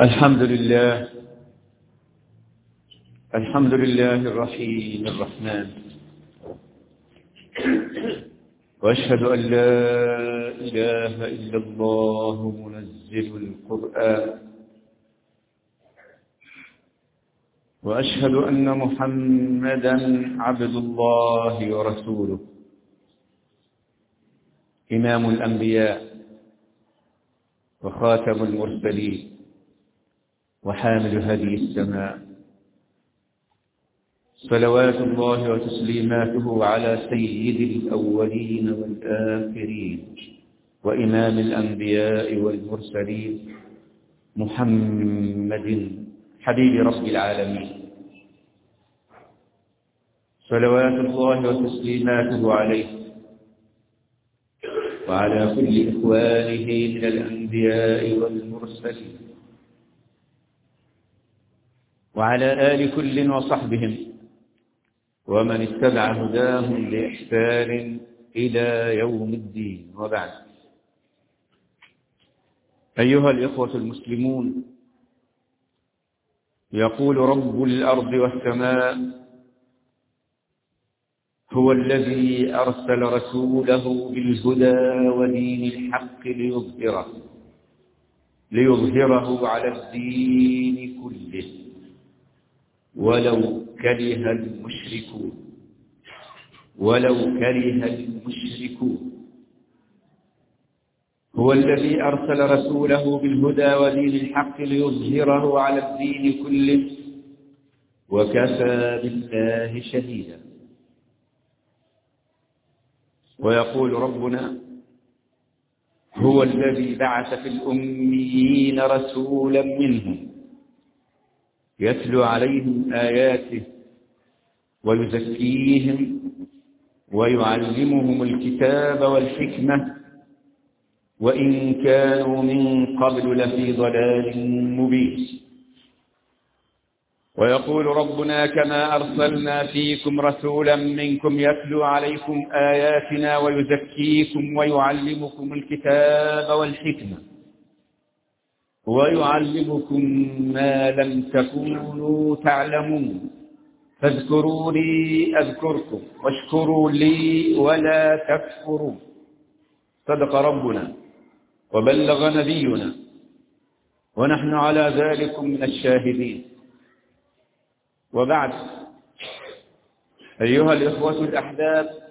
الحمد لله الحمد لله الرحيم الرحمن وأشهد أن لا إله إلا الله منزل القرآن وأشهد أن محمدا عبد الله ورسوله. إمام الأنبياء وخاتم المرسلين وحامل هدي السماء. صلوات الله وتسليماته على سيد الأولين والآخرين وإمام الأنبياء والمرسلين محمد حبيب رب العالمين. صلوات الله وتسليماته عليه وعلى كل إخوانه من الأنبياء والمرسلين وعلى آل كل وصحبهم ومن اتبع هداهم بإحسان إلى يوم الدين. وبعد. أيها الإخوة المسلمون يقول رب الأرض والسماء هو الذي أرسل رسوله بالهدى ودين الحق ليظهره ليظهره على الدين كله. ولو كره المشركون ولو كره المشركون. هو الذي أرسل رسوله بالهدى ودين الحق ليظهره على الدين كله وكفى بالله شهيدا. ويقول ربنا هو الذي بعث في الأميين رسولا منهم يتلو عليهم آياته ويزكيهم ويعلمهم الكتاب والحكمة وإن كانوا من قبل لفي ضلال مبين. ويقول ربنا كما أرسلنا فيكم رسولا منكم يتلو عليكم آياتنا ويزكيكم ويعلمكم الكتاب والحكمة. ويعلمكم ما لم تكونوا تعلمون. فاذكروني أذكركم واشكروا لي ولا تكفروا. صدق ربنا. وبلغ نبينا ونحن على ذلك من الشاهدين. وبعد أيها الإخوة الأحباب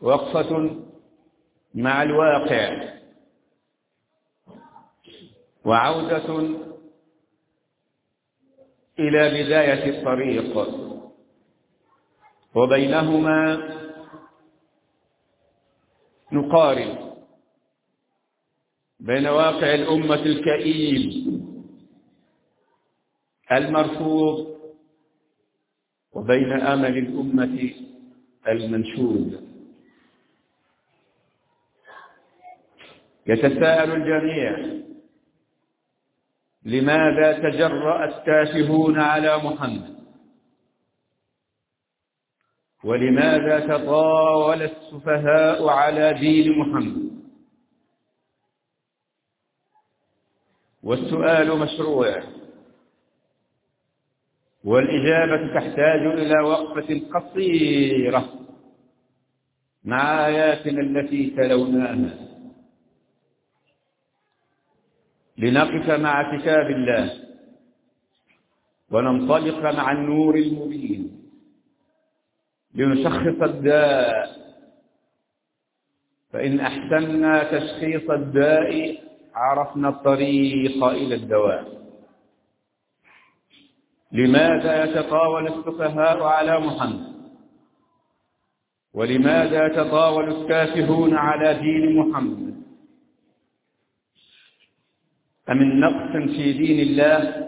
وقفة مع الواقع وعودة إلى بداية الطريق وبينهما نقارن بين واقع الأمة الكئيب المرفوض وبين أمل الأمة المنشود. يتساءل الجميع لماذا تجرأ التافهون على محمد؟ ولماذا تطاول السفهاء على دين محمد؟ والسؤال مشروع. والإجابة تحتاج إلى وقفة قصيرة مع آياتنا التي تلوناها. لنقف مع كتاب الله. وننطلق مع النور المبين. لنشخص الداء. فإن أحسننا تشخيص الداء عرفنا الطريق إلى الدواء. لماذا يتطاول السفهاء على محمد؟ ولماذا يتطاول التافهون على دين محمد؟ أمن نقص في دين الله؟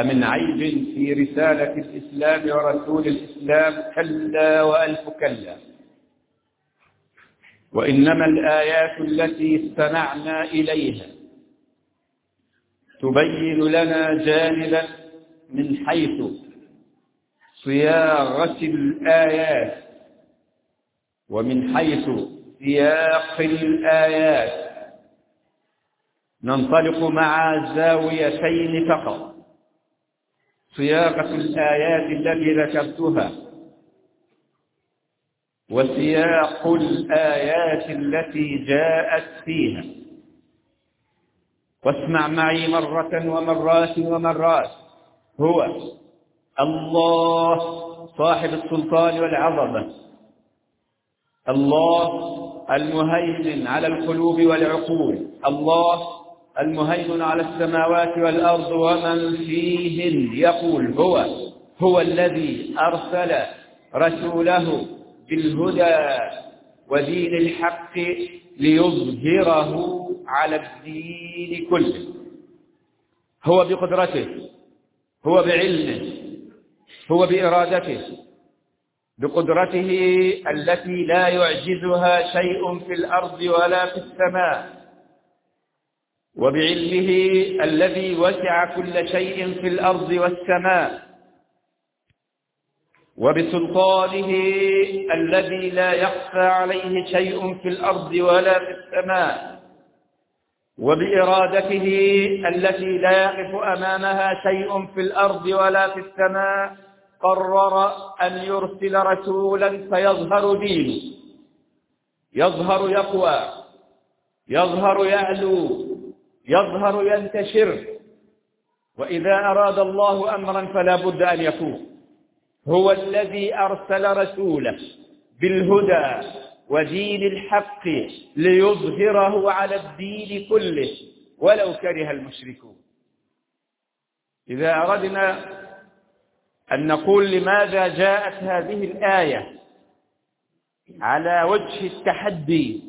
أمن عيب في رسالة الإسلام ورسول الإسلام كلا وألف كلا. وإنما الآيات التي استمعنا إليها تبين لنا جانبا من حيث صياغة الآيات ومن حيث سياق الآيات. ننطلق مع زاويتين فقط. صياغة الآيات التي ذكرتها وسياق الآيات التي جاءت فيها. واسمع معي مرة ومرات ومرات. هو الله صاحب السلطان والعظمة. الله المهيمن على القلوب والعقول. الله المهيمن على السماوات والأرض ومن فيهن يقول هو هو الذي أرسل رسوله بالهدى ودين الحق ليظهره على الدين كله. هو بقدرته هو بعلمه هو بإرادته بقدرته التي لا يعجزها شيء في الأرض ولا في السماء. وبعلمه الذي وسع كل شيء في الأرض والسماء. وبسلطانه الذي لا يخفى عليه شيء في الأرض ولا في السماء. وبإرادته التي لا يقف أمامها شيء في الأرض ولا في السماء. قرر أن يرسل رسولا فيظهر دينه. يظهر يقوى. يظهر يعلو. يظهر ينتشر. وإذا أراد الله أمرا فلا بد أن يكون هو الذي أرسل رسوله بالهدى ودين الحق ليظهره على الدين كله ولو كره المشركون. إذا أردنا أن نقول لماذا جاءت هذه الآية على وجه التحدي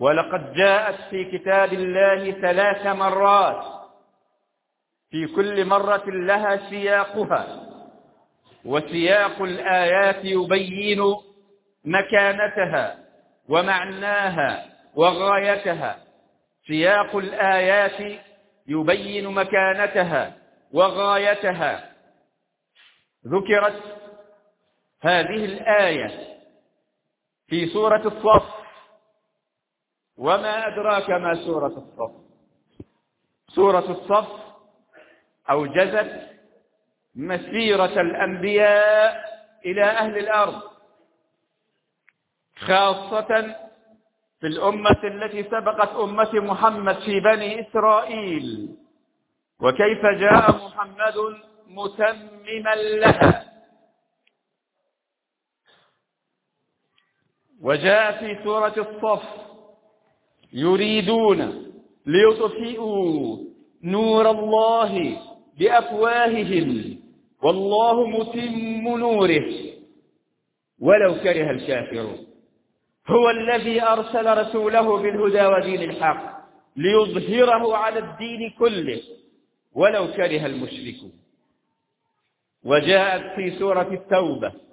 ولقد جاءت في كتاب الله ثلاث مرات. في كل مرة لها سياقها. وسياق الآيات يبين مكانتها ومعناها وغايتها. سياق الآيات يبين مكانتها وغايتها. ذكرت هذه الآية في سورة الصف. وما أدراك ما سورة الصف. سورة الصف أوجزت مسيرة الأنبياء إلى أهل الأرض خاصة في الأمة التي سبقت أمة محمد في بني إسرائيل. وكيف جاء محمد متمما لها. وجاء في سورة الصف يريدون ليطفئوا نور الله بأفواههم. والله متم نوره. ولو كره الكافرون. هو الذي أرسل رسوله بالهدى ودين الحق ليظهره على الدين كله. ولو كره المشركون. وجاءت في سورة التوبة.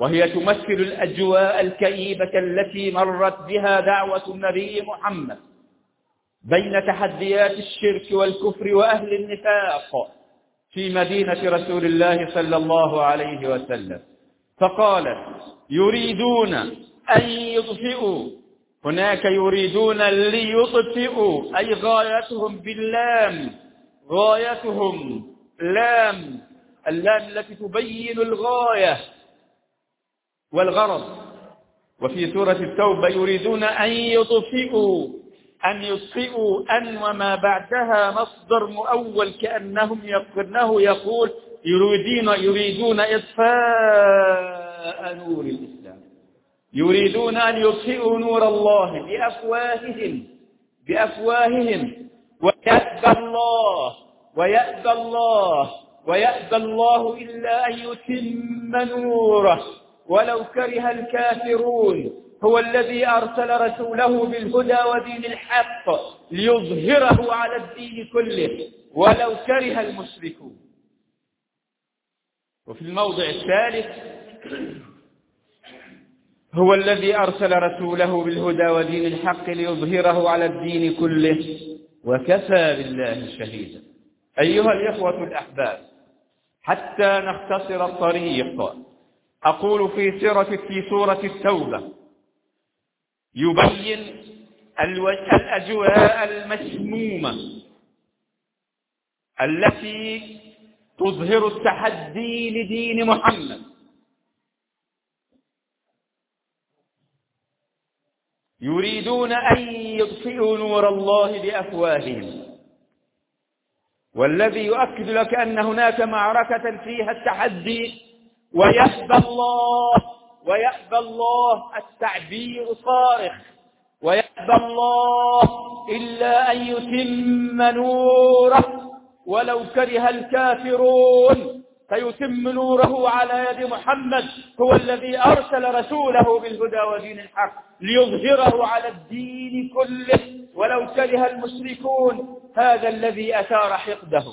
وهي تمثل الأجواء الكئيبة التي مرت بها دعوة النبي محمد بين تحديات الشرك والكفر وأهل النفاق في مدينة رسول الله صلى الله عليه وسلم. فقالت يريدون أن يطفئوا. هناك يريدون ليطفئوا. أي غايتهم باللام. غايتهم لام. اللام التي تبين الغاية. والغرض. وفي سورة التوبة يريدون أن يطفئوا أن يطفئوا أن وما بعدها مصدر مؤول كأنهم يقرنه يقول يريدون يريدون إطفاء نور الإسلام. يريدون أن يطفئوا نور الله بأفواههم بأفواههم. ويأبى الله ويأبى الله ويأبى الله إلا أن يتم نوره. ولو كره الكافرون هو الذي أرسل رسوله بالهدى ودين الحق ليظهره على الدين كله. ولو كره المشركون. وفي الموضع الثالث هو الذي أرسل رسوله بالهدى ودين الحق ليظهره على الدين كله. وكفى بالله شهيدا. أيها الإخوة الأحباب حتى نختصر الطريق. أقول في سيرة في سورة التوبة. يبين الأجواء المسمومة التي تظهر التحدي لدين محمد. يريدون أن يطفئوا نور الله بأفواههم. والذي يؤكد لك أن هناك معركة فيها التحدي ويأبى الله ويأبى الله التعبير صارخ. ويأبى الله إلا أن يتم نوره ولو كره الكافرون. فيتم نوره على يد محمد هو الذي أرسل رسوله بالهدى ودين الحق ليظهره على الدين كله. ولو كره المشركون هذا الذي أثار حقده.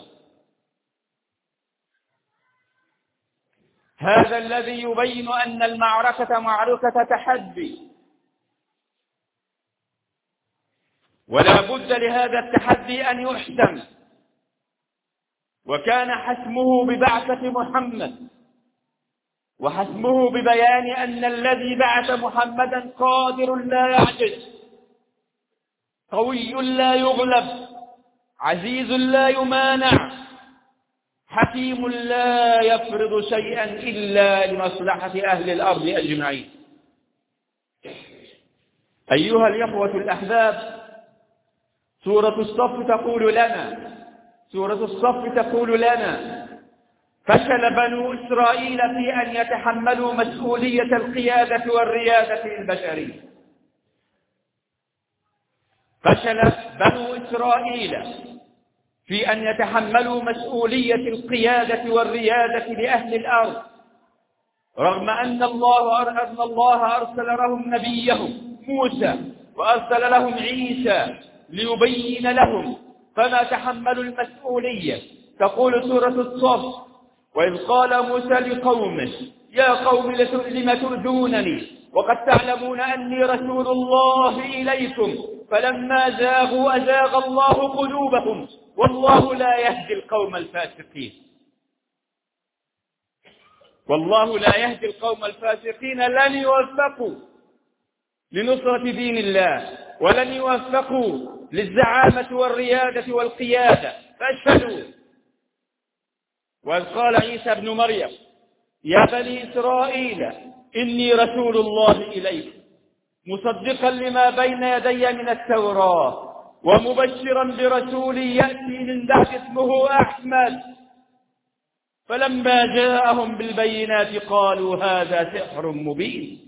هذا الذي يبين أن المعركة معركة تحدي. ولا بد لهذا التحدي أن يحسم. وكان حسمه ببعثة محمد. وحسمه ببيان أن الذي بعث محمدا قادر لا يعجز. قوي لا يغلب. عزيز لا يمانع. حكيم لا يفرض شيئا إلا لمصلحة أهل الأرض أجمعين. أيها الإخوة الأحباب سورة الصف تقول لنا سورة الصف تقول لنا فشل بنو إسرائيل في أن يتحملوا مسؤولية القيادة والريادة البشرية. فشل بنو إسرائيل في أن يتحملوا مسؤولية القيادة والريادة لأهل الأرض. رغم أن الله أن الله أرسل لهم نبيهم موسى وأرسل لهم عيسى ليبين لهم فما تحملوا المسؤولية. تقول سورة الصف وإذ قال موسى لقومه يا قوم لم تؤذونني؟ وقد تعلمون أني رسول الله إليكم. فلما زاغوا أزاغ الله قلوبهم. والله لا يهدي القوم الفاسقين. والله لا يهدي القوم الفاسقين. لن يوفقوا لنصرة دين الله ولن يوفقوا للزعامة والريادة والقيادة. فاشهدوا. وإذ قال عيسى ابن مريم يا بني إسرائيل إني رسول الله إليكم مصدقا لما بين يدي من التوراة. ومبشرا برسول يأتي من بعد اسمه أحمد. فلما جاءهم بالبينات قالوا هذا سحر مبين.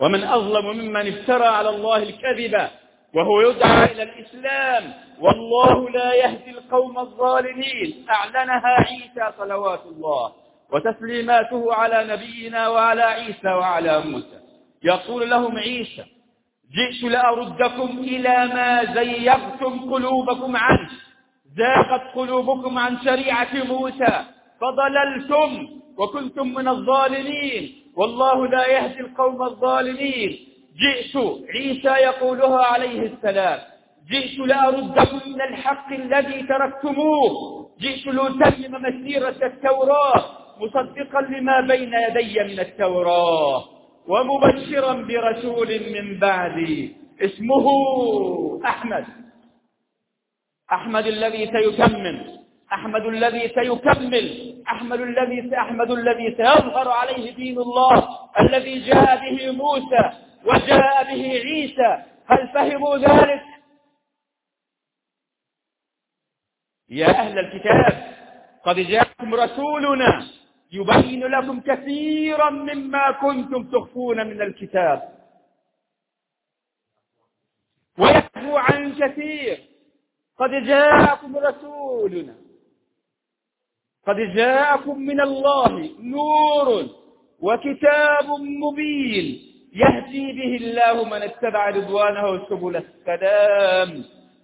ومن أظلم ممن افترى على الله الكذب وهو يدعى إلى الإسلام. والله لا يهدي القوم الظالمين. أعلنها عيسى صلوات الله وتسليماته على نبينا وعلى عيسى وعلى موسى. يقول لهم عيسى جئت لأردكم إلى ما زيغتم قلوبكم عنه. زاغت قلوبكم عن شريعة موسى. فضللتم وكنتم من الظالمين. والله لا يهدي القوم الظالمين. جئت عيسى يقولها عليه السلام. جئت لأردكم من الحق الذي تركتموه. جئت لأتمم مسيرة التوراة مصدقا لما بين يدي من التوراة. ومبشرا برسول من بعدي. اسمه أحمد. أحمد الذي سيتمم أحمد الذي سيكمل. أحمد الذي أحمد الذي سيظهر عليه دين الله الذي جاء به موسى وجاء به عيسى. هل فهموا ذلك؟ يا أهل الكتاب قد جاءكم رسولنا يبين لكم كثيرا مما كنتم تخفون من الكتاب. ويعفو عن كثير. قد جاءكم رسولنا. قد جاءكم من الله نور وكتاب مبين. يهدي به الله من اتبع رضوانه سبل السلام.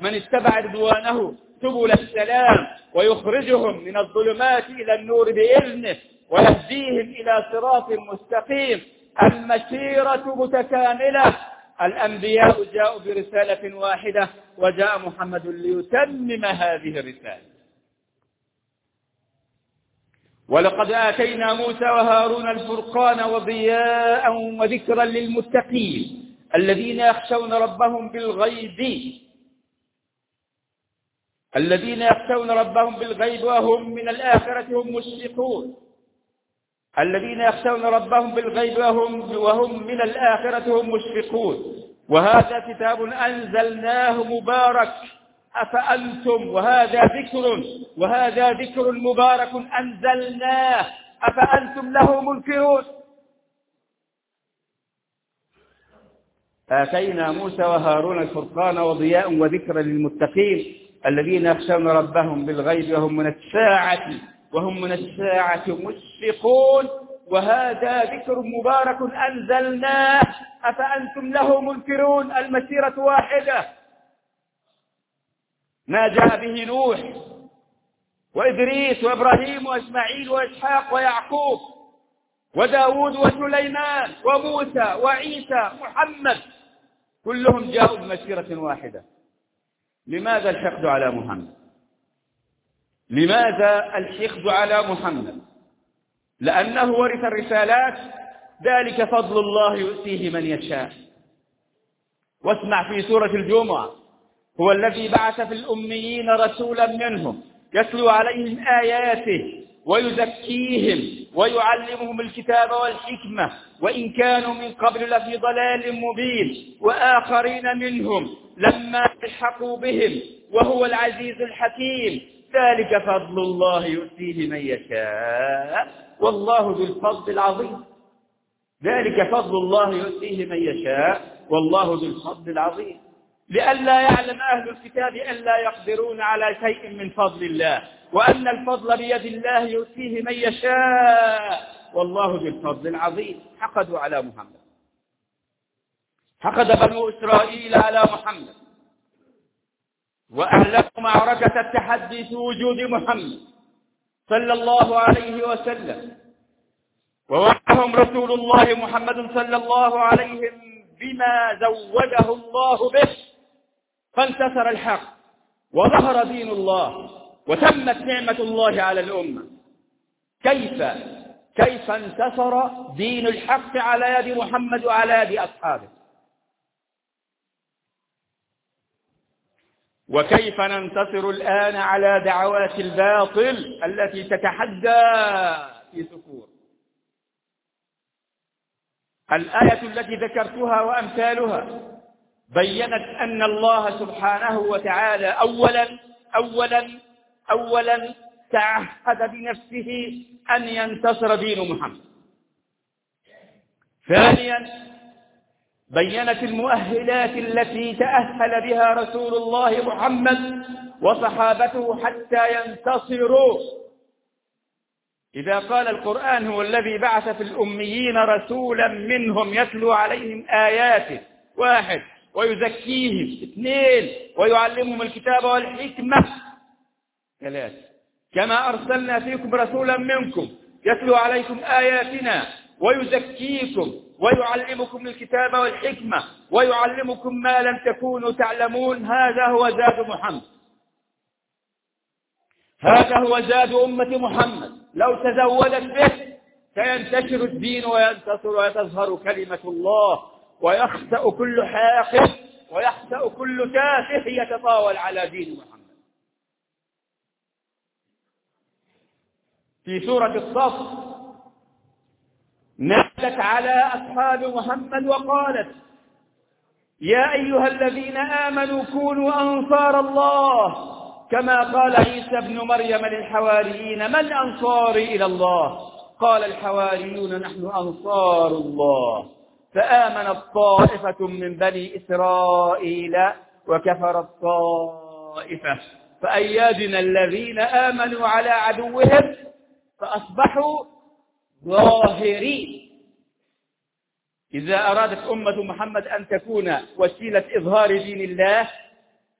من اتبع رضوانه سبل السلام ويخرجهم من الظلمات إلى النور بإذنه ويهديهم إلى صراط مستقيم. المسيرة متكاملة. الأنبياء جاءوا برسالة واحدة وجاء محمد ليتمم هذه الرسالة. ولقد آتينا موسى وهارون الفرقان وضياء وذكرا للمتقين الذين يخشون ربهم بالغيب. الذين يخشون ربهم بالغيب وهم من الآخرة هم مشفقون. الذين يخشون ربهم بالغيب وهم, وهم من الآخرة هم مشفقون. وهذا كتاب أنزلناه مبارك. أفأنتم وهذا ذكر وهذا ذكر مبارك أنزلناه. أفأنتم له منكرون. آتينا موسى وهارون الفرقان وضياء وذكرا للمتقين. الذين يخشون ربهم بالغيب وهم من الساعة وهم من الساعة مشفقون. وهذا ذكر مبارك أنزلناه. أفأنتم له منكرون؟ المسيرة واحدة. ما جاء به نوح وإدريس وإبراهيم وإسماعيل وإسحاق ويعقوب وداود وسليمان وموسى وعيسى محمد. كلهم جاءوا بمسيرة واحدة. لماذا الحقد على محمد؟ لماذا الحقد على محمد؟ لأنه ورث الرسالات ذلك فضل الله يؤتيه من يشاء. واسمع في سورة الجمعة هو الذي بعث في الأميين رسولا منهم يتلو عليهم آياته ويزكيهم ويعلمهم الكتاب والحكمة وإن كانوا من قبل لفي ضلال مبين وآخرين منهم لما الحقوا بهم وهو العزيز الحكيم. ذلك فضل الله يؤتيه من يشاء. والله ذو الفضل العظيم. ذلك فضل الله يؤتيه من يشاء. والله ذو الفضل العظيم. لئلا يعلم أهل الكتاب أن لا يقدرون على شيء من فضل الله. وأن الفضل بيد الله يؤتيه من يشاء. والله ذو الفضل العظيم. حقدوا على محمد. حقد بنو إسرائيل على محمد. وأهلكوا معركة التحدي في وجود محمد صلى الله عليه وسلم. ووعدهم رسول الله محمد صلى الله عليه بما زوده الله به فانتصر الحق وظهر دين الله وتمت نعمة الله على الأمة. كيف؟ كيف انتصر دين الحق على يد محمد وعلى يد أصحابه؟ وكيف ننتصر الآن على دعوات الباطل التي تتحدى في سكور الآية التي ذكرتها وأمثالها بينت أن الله سبحانه وتعالى أولا أولا أولا تعهد بنفسه أن ينتصر دين محمد. ثانيا بينت المؤهلات التي تأهل بها رسول الله محمد وصحابته حتى ينتصروا. إذا قال القرآن هو الذي بعث في الأميين رسولا منهم يتلو عليهم آياته واحد ويزكيهم اثنين ويعلمهم الكتاب والحكمة. ثلاثة كما أرسلنا فيكم رسولا منكم يتلو عليكم آياتنا ويزكيكم. ويعلمكم الكتاب والحكمة ويعلمكم ما لم تكونوا تعلمون هذا هو زاد محمد. هذا هو زاد أمة محمد. لو تزودت به سينتشر الدين وينتصر وتظهر كلمة الله ويخسأ كل حاقد ويخسأ كل تافه يتطاول على دين محمد. في سورة الصف نزلت على أصحاب محمد وقالت يا أيها الذين آمنوا كونوا أنصار الله كما قال عيسى ابن مريم للحواريين من أنصاري إلى الله؟ قال الحواريون نحن أنصار الله. فآمنت طائفة من بني إسرائيل وكفرت طائفة فأيدنا الذين آمنوا على عدوهم فأصبحوا ظاهرين. إذا أرادت أمة محمد أن تكون وسيلة إظهار دين الله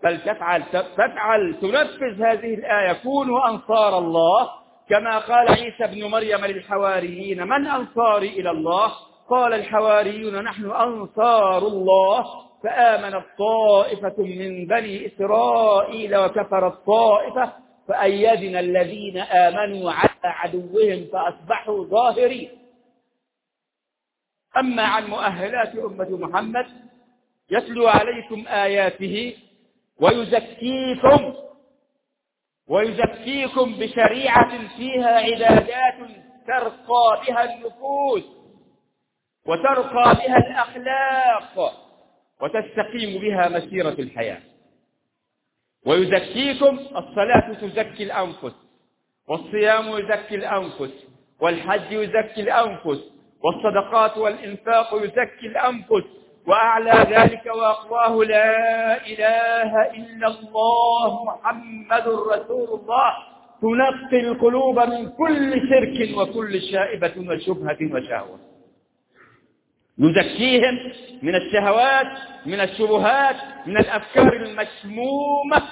فلتفعل تفعل تنفذ هذه الآية كونوا أنصار الله. كما قال عيسى بن مريم للحواريين من أنصاري إلى الله؟ قال الحواريون نحن أنصار الله. فآمنت طائفة من بني إسرائيل وكفرت طائفة فأيدنا الذين آمنوا على عدوهم فأصبحوا ظاهرين. أما عن مؤهلات أمة محمد يتلو عليكم آياته ويزكيكم ويزكيكم بشريعة فيها عبادات ترقى بها النفوس وترقى بها الأخلاق وتستقيم بها مسيرة الحياة. ويزكيكم الصلاة تزكي الأنفس والصيام يزكي الأنفس والحج يزكي الأنفس والصدقات والإنفاق يزكي الأنفس وأعلى ذلك وأقواه لا إله إلا الله محمد رسول الله. تنقي القلوب من كل شرك وكل شائبة وشبهة وشهوة. نزكيهم من الشهوات من الشبهات من الأفكار المسمومة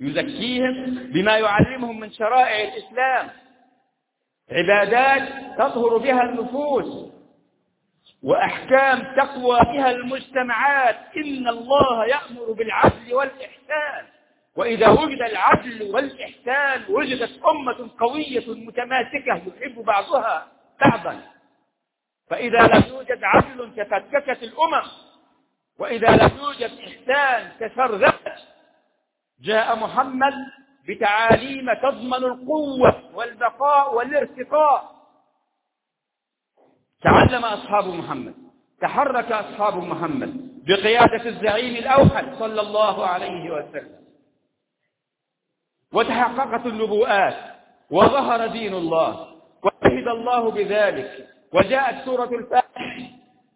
يزكيهم بما يعلمهم من شرائع الإسلام. عبادات تظهر بها النفوس وأحكام تقوى بها المجتمعات. إن الله يأمر بالعدل والإحسان. وإذا وجد العدل والإحسان وجدت أمة قوية متماسكة يحب بعضها. بعضا فإذا لم يوجد عدل تفككت الأمم وإذا لم يوجد إحسان تشرذت جاء محمد بتعاليم تضمن القوة والبقاء والارتقاء. تعلم أصحاب محمد تحرك أصحاب محمد بقيادة الزعيم الأوحد صلى الله عليه وسلم. وتحققت النبوءات وظهر دين الله. وشهد الله بذلك. وجاءت سورة الفتح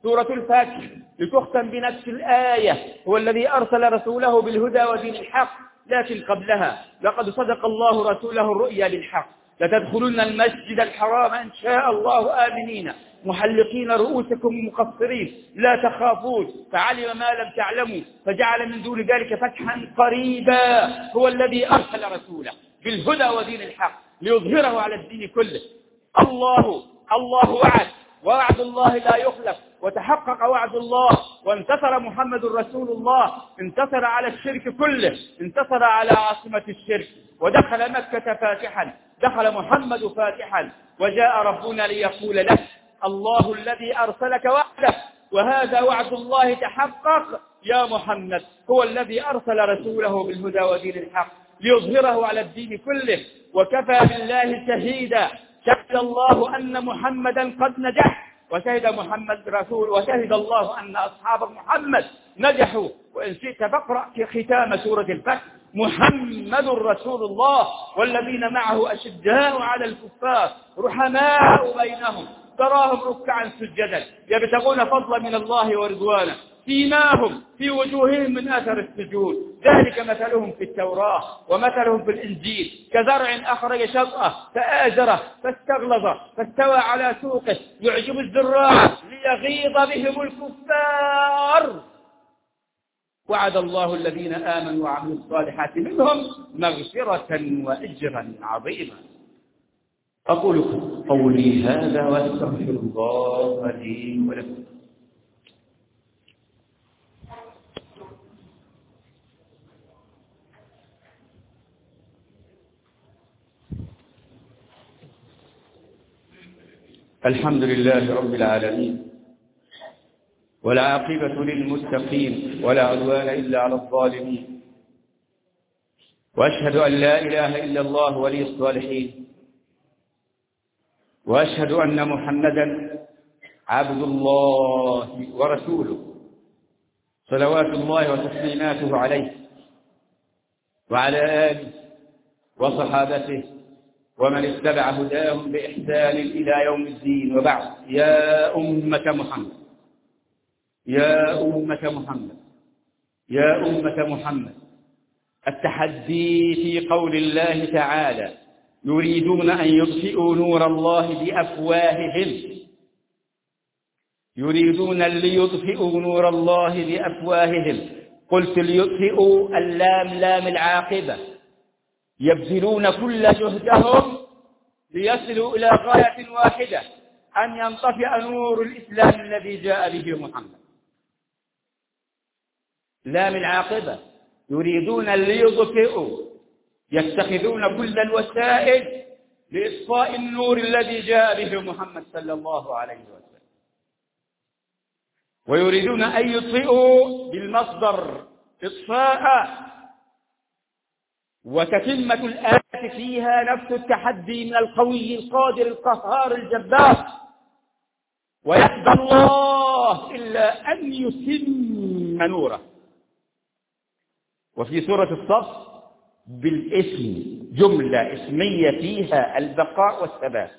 سورة الفتح لتختم بنفس الآية. هو الذي أرسل رسوله بالهدى ودين الحق لكن قبلها لقد صدق الله رسوله الرؤيا بالحق لتدخلن المسجد الحرام إن شاء الله آمنين. محلقين رؤوسكم مقصرين. لا تخافون. فعلم ما لم تعلموا. فجعل من دون ذلك فتحا قريبا. هو الذي أرسل رسوله بالهدى ودين الحق. ليظهره على الدين كله. الله الله وعد. ووعد الله لا يخلف. وتحقق وعد الله. وانتصر محمد رسول الله. انتصر على الشرك كله. انتصر على عاصمة الشرك. ودخل مكة فاتحا. دخل محمد فاتحا. وجاء ربنا ليقول له الله الذي أرسلك وحده وهذا وعد الله تحقق. يا محمد هو الذي أرسل رسوله بالهدى ودين الحق ليظهره على الدين كله. وكفى بالله شهيدا. شهد الله أن محمدا قد نجح وشهد محمد رسول وشهد الله أن أصحاب محمد نجحوا. وإن شئت فاقرأ في ختام سورة الفتح. محمد رسول الله والذين معه أشداء على الكفار رحماء بينهم تراهم ركعا سجدا يبتغون فضلا من الله ورضوانه. سيماهم في وجوههم من أثر السجود. ذلك مثلهم في التوراة ومثلهم في الإنجيل. كزرع أخرج شطأه فآزره فاستغلظ فاستوى على سوقه. يعجب الزراع ليغيظ بهم الكفار. وعد الله الذين آمنوا وعملوا الصالحات منهم مغفرة وأجرا عظيما. أقول قولي هذا وأستغفر الله لي ولكم. الحمد لله رب العالمين والعاقبة للمتقين ولا عدوان إلا على الظالمين. وأشهد أن لا إله إلا الله ولي الصالحين. وأشهد أن محمدا عبد الله ورسوله. صلوات الله وتسليماته عليه وعلى آله وصحابته ومن اتبع هداهم بإحسان إلى يوم الدين وبعد. يا أمة محمد. يا أمة محمد. يا أمة محمد. التحدي في قول الله تعالى يريدون أن يطفئوا نور الله بأفواههم. يريدون ليطفئوا نور الله بأفواههم. قلت ليطفئوا اللام لام العاقبة. يبذلون كل جهدهم ليصلوا إلى غاية واحدة أن ينطفئ نور الإسلام الذي جاء به محمد. لام العاقبة يريدون ليطفئوا يتخذون كل الوسائل لإطفاء النور الذي جاء به محمد صلى الله عليه وسلم. ويريدون أن يطفئوا بالمصدر إطفاء وتتمة الآية فيها نفس التحدي من القوي القادر القهار الجبار. ويأبى الله إلا أن يتم نوره. وفي سورة الصف بالاسم جملة اسمية فيها البقاء والثبات.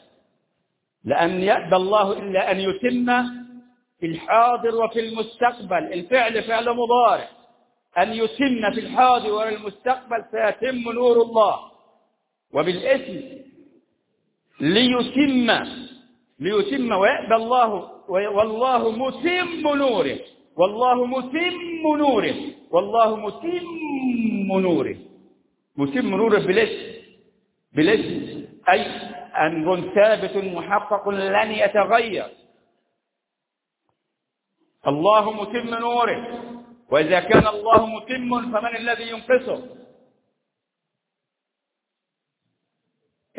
لأن يأبى الله إلا أن يتم في الحاضر وفي المستقبل. الفعل فعل مضارع. أن يتم في الحاضر والمستقبل فيتم نور الله. وبالاسم ليتم ليتم ويأبى الله والله متم نوره. والله متم نوره. والله متم نوره. متم نوره بالاسم بالاسم أي أمر ثابت محقق لن يتغير. الله متم نوره. وإذا كان الله متم فمن الذي ينقصه؟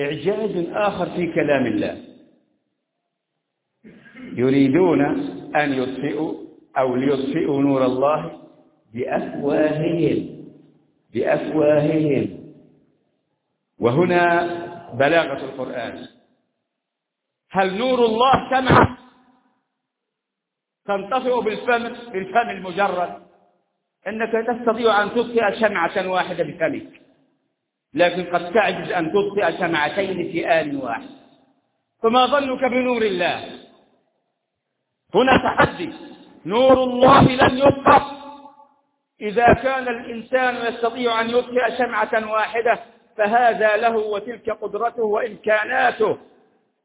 إعجاز آخر في كلام الله. يريدون أن يطفئوا أو ليطفئوا نور الله بأفواههم بأفواههم. وهنا بلاغة القرآن. هل نور الله سمع؟ تنطفئ بالفم بالفم المجرد. أنك تستطيع أن تطفئ شمعة واحدة بفمك لكن قد تعجز أن تطفئ شمعتين في آن واحد. فما ظنك بنور الله؟ هنا تحدي نور الله لن يطفئ إذا كان الإنسان يستطيع أن يطفئ شمعة واحدة فهذا له وتلك قدرته وإمكاناته.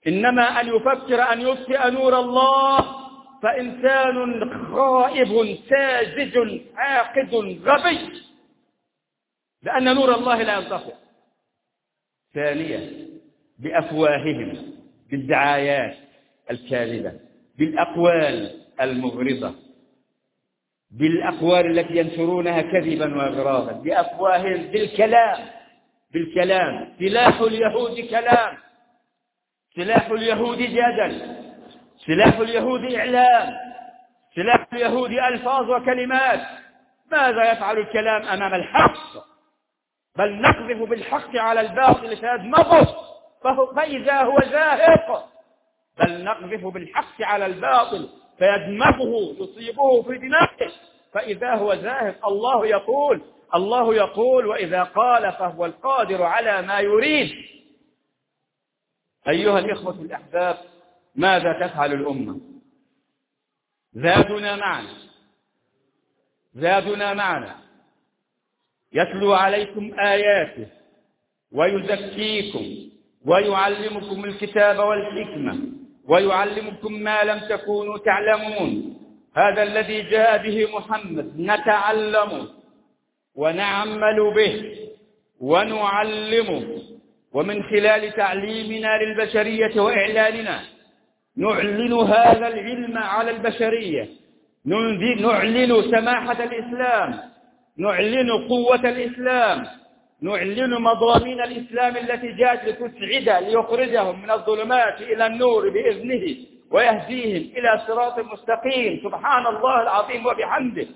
إنما أن يفكر أن يطفئ نور الله فإنسان خائب ساذج عاقد غبي. لأن نور الله لا ينطفئ. ثانيا بأفواههم بالدعايات الكاذبة بالأقوال المغرضة بالأقوال التي ينشرونها كذبا وإغراضا بأفواههم بالكلام بالكلام. سلاح اليهود كلام. سلاح اليهود جدل سلاح اليهود إعلام سلاح اليهود ألفاظ وكلمات. ماذا يفعل الكلام أمام الحق؟ بل نقذف بالحق على الباطل فيدمغه فإذا هو زاهق. بل نقذف بالحق على الباطل فيدمغه يصيبه في دماغه. فإذا هو زاهق الله يقول الله يقول وإذا قال فهو القادر على ما يريد. أيها الإخوة الأحباب ماذا تفعل الأمة؟ ذاتنا معنا. ذاتنا معنا. يتلو عليكم آياته ويزكيكم ويعلمكم الكتاب والحكمة ويعلمكم ما لم تكونوا تعلمون. هذا الذي جاء به محمد نتعلم ونعمل به ونعلمه. ومن خلال تعليمنا للبشرية وإعلاننا نعلن هذا العلم على البشرية. نعلن سماحة الإسلام. نعلن قوة الإسلام. نعلن مضامين الإسلام التي جاءت لتسعد ليخرجهم من الظلمات إلى النور بإذنه ويهديهم إلى صراط مستقيم. سبحان الله العظيم وبحمده.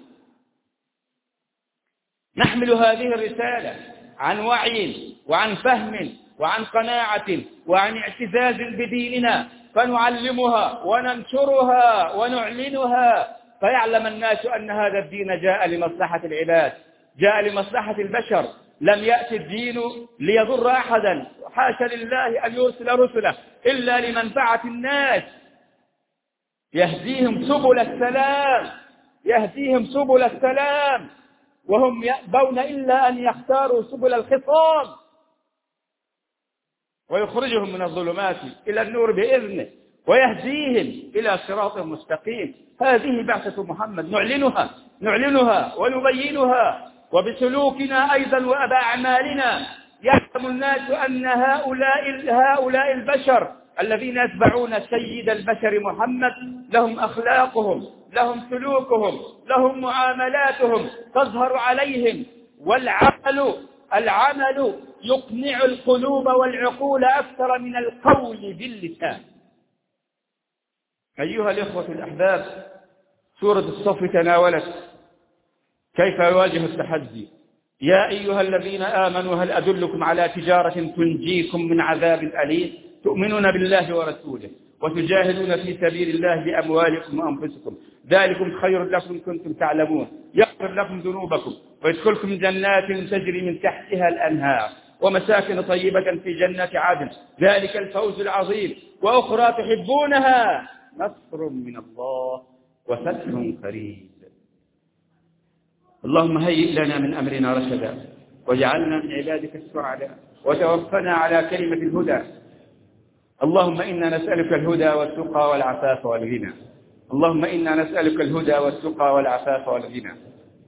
نحمل هذه الرسالة عن وعي وعن فهم وعن قناعة وعن اعتزاز بديننا. فنعلمها وننشرها ونعلنها. فيعلم الناس أن هذا الدين جاء لمصلحة العباد جاء لمصلحة البشر. لم يأتي الدين ليضر أحدا. حاشا لله أن يرسل رسله إلا لمنفعة الناس. يهديهم سبل السلام يهديهم سبل السلام. وهم يأبون إلا أن يختاروا سبل الخصام. ويخرجهم من الظلمات إلى النور بإذنه ويهديهم إلى صراط مستقيم. هذه بعثة محمد. نعلنها نعلنها ونبينها. وبسلوكنا أيضا وبأعمالنا يعلم الناس أن هؤلاء هؤلاء البشر الذين يتبعون سيد البشر محمد لهم أخلاقهم لهم سلوكهم لهم معاملاتهم تظهر عليهم. والعمل العمل يقنع القلوب والعقول أكثر من القول باللسان. أيها الإخوة الأحباب سورة الصف تناولت كيف يواجه التحدي؟ يا أيها الذين آمنوا هل أدلكم على تجارة تنجيكم من عذاب أليم؟ تؤمنون بالله ورسوله. وتجاهدون في سبيل الله بأموالكم وأنفسكم. ذلكم خير لكم كنتم تعلمون. يغفر لكم ذنوبكم. ويدخلكم جنات تجري من تحتها الأنهار. ومساكن طيبة في جنات عدن. ذلك الفوز العظيم. وأخرى تحبونها. نصر من الله وفتح قريب. اللهم هيئ لنا من أمرنا رشدا. واجعلنا من عبادك السعداء. وتوفنا على كلمة الهدى. اللهم إنا نسألك الهدى والتقى والعفاف والغنى. اللهم إنا نسألك الهدى والتقى والعفاف والغنى.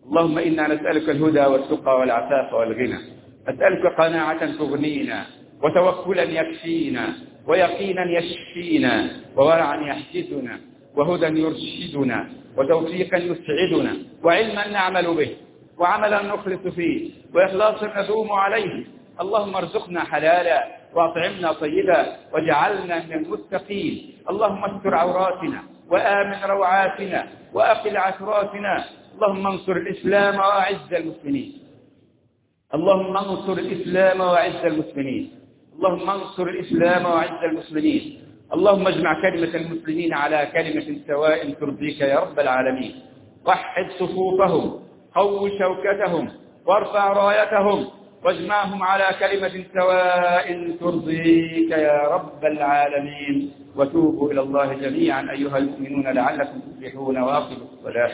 اللهم إنا نسألك الهدى والتقى والعفاف والغنى. أسألك قناعة تغنينا وتوكلا يكفينا ويقينا يشفينا وورعا يحجزنا وهدى يرشدنا وتوفيقا يسعدنا وعلما نعمل به وعملا نخلص فيه وإخلاصا ندوم عليه. اللهم ارزقنا حلالا واطعمنا طيبا واجعلنا من المتقين. اللهم استر عوراتنا وآمن روعاتنا وأقل عثراتنا اللهم انصر الإسلام وأعز المسلمين. اللهم انصر الإسلام وأعز المسلمين. اللهم انصر الإسلام وأعز المسلمين. اللهم اجمع كلمة المسلمين على كلمة سواء ترضيك يا رب العالمين. وحد صفوفهم قو شوكتهم وارفع رايتهم. واجمعهم على كلمة سواء ترضيك يا رب العالمين. وتوبوا إلى الله جميعا أيها المؤمنون لعلكم تفلحون واقبوا الصلاة.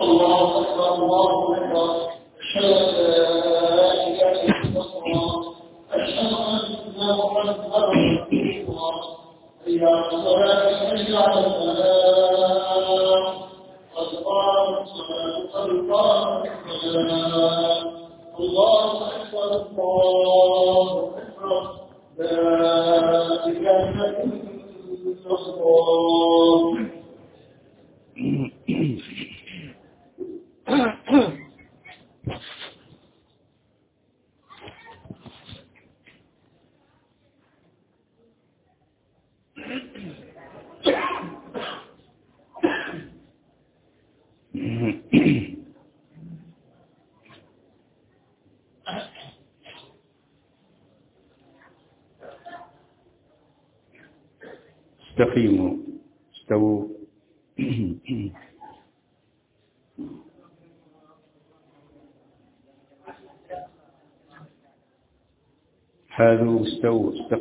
الله أكبر الله أكبر. أشهد أن لا إله إلا الله. أشهد أن محمدا رسول الله. على الصلاة. على الفلاح قد قامت الصلاة قد قامت الصلاة الله أكبر الله أكبر لا إله إلا الله استقيموا استووا حاذوا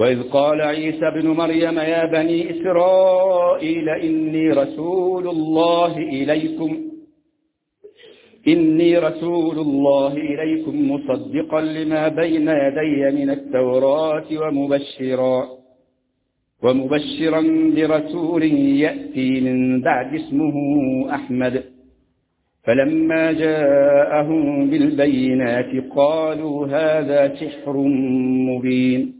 وإذ قال عيسى بن مريم يا بني إسرائيل إني رسول الله إليكم إني رسول الله إليكم مصدقا لما بين يدي من التوراة ومبشرا ومبشرا برسول يأتي من بعد اسمه أحمد. فلما جاءهم بالبينات قالوا هذا سحر مبين.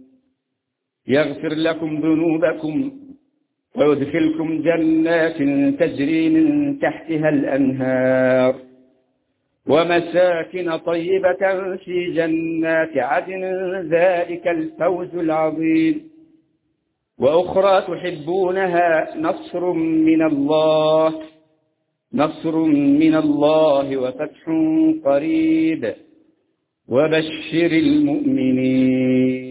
يغفر لكم ذنوبكم ويدخلكم جنات تجري من تحتها الأنهار ومساكن طيبة في جنات عدن ذلك الفوز العظيم وأخرى تحبونها نصر من الله نصر من الله وفتح قريب وبشر المؤمنين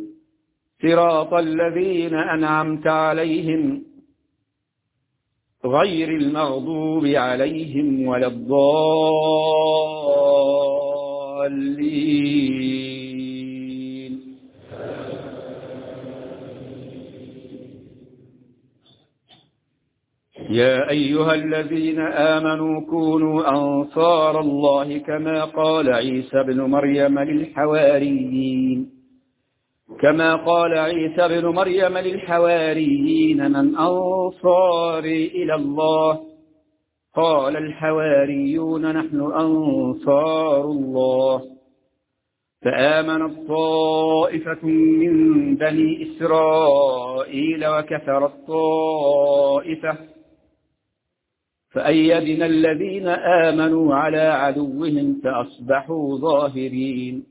صراط الذين أنعمت عليهم غير المغضوب عليهم ولا الضالين. يا أيها الذين آمنوا كونوا أنصار الله كما قال عيسى بن مريم للحواريين. كما قال عيسى بن مريم للحواريين من أنصاري إلى الله. قال الحواريون نحن أنصار الله. فآمنت طائفة من بني إسرائيل وكفرت طائفة فأيدنا الذين آمنوا على عدوهم فأصبحوا ظاهرين.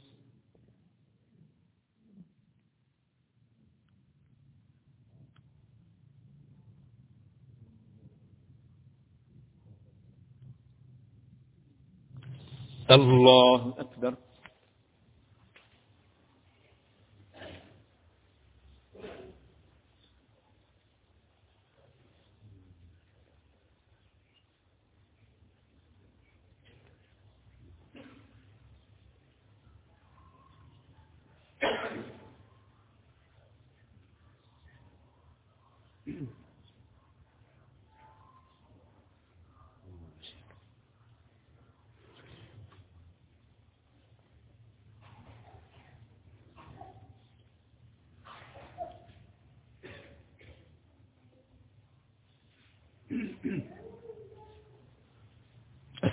الله أكبر.